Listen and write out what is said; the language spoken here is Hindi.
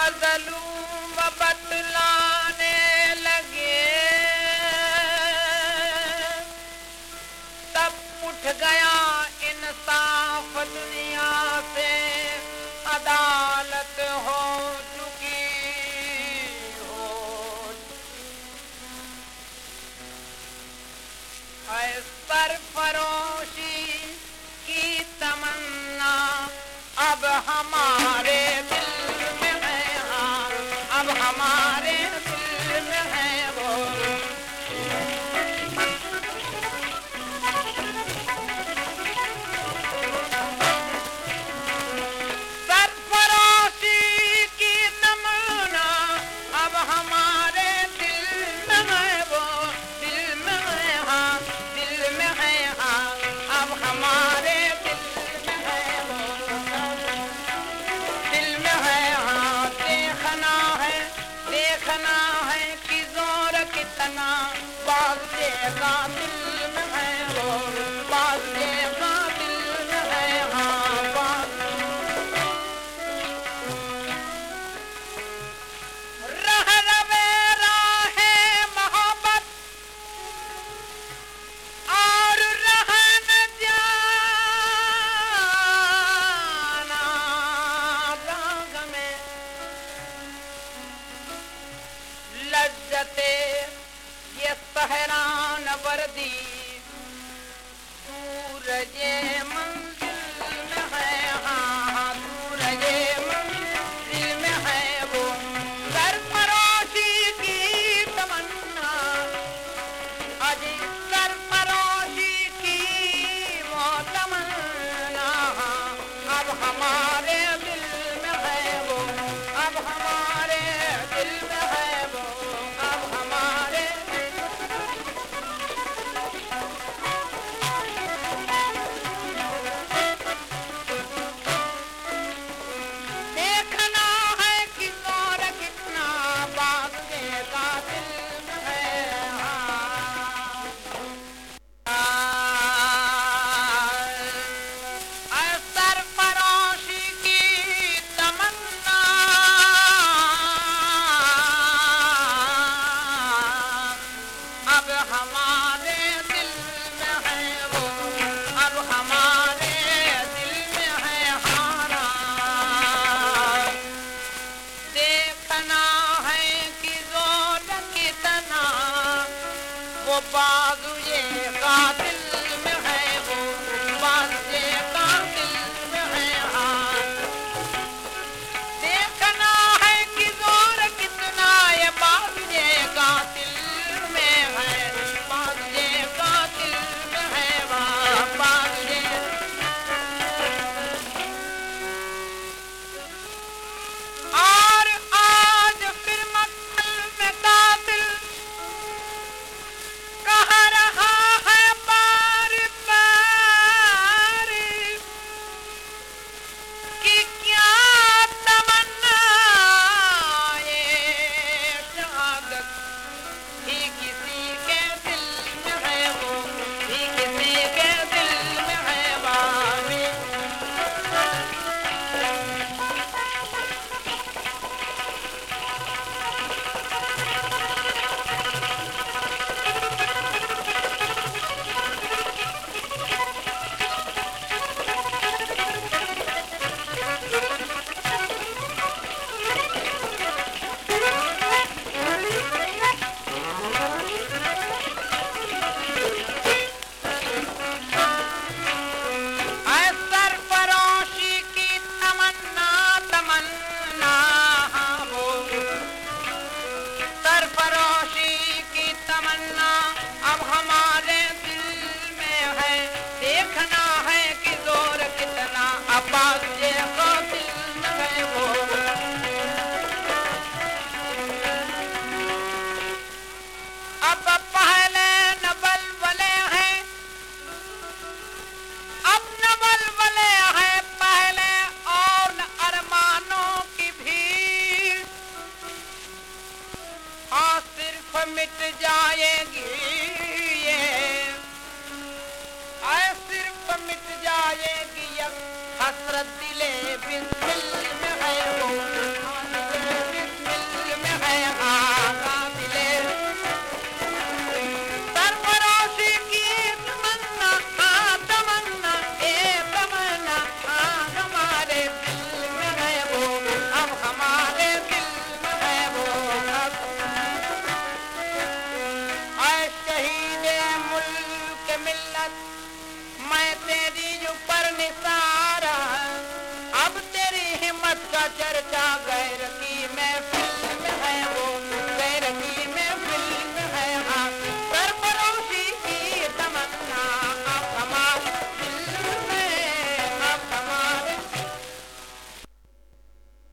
मजलूम बदलाने लगे। तब उठ गया इंसाफ दुनिया से अदा कितना है कि ज़ोर कितना बाग देगा दिल में। Muhammad. पादुए का ना மாத்திரத்திலே பின்னில்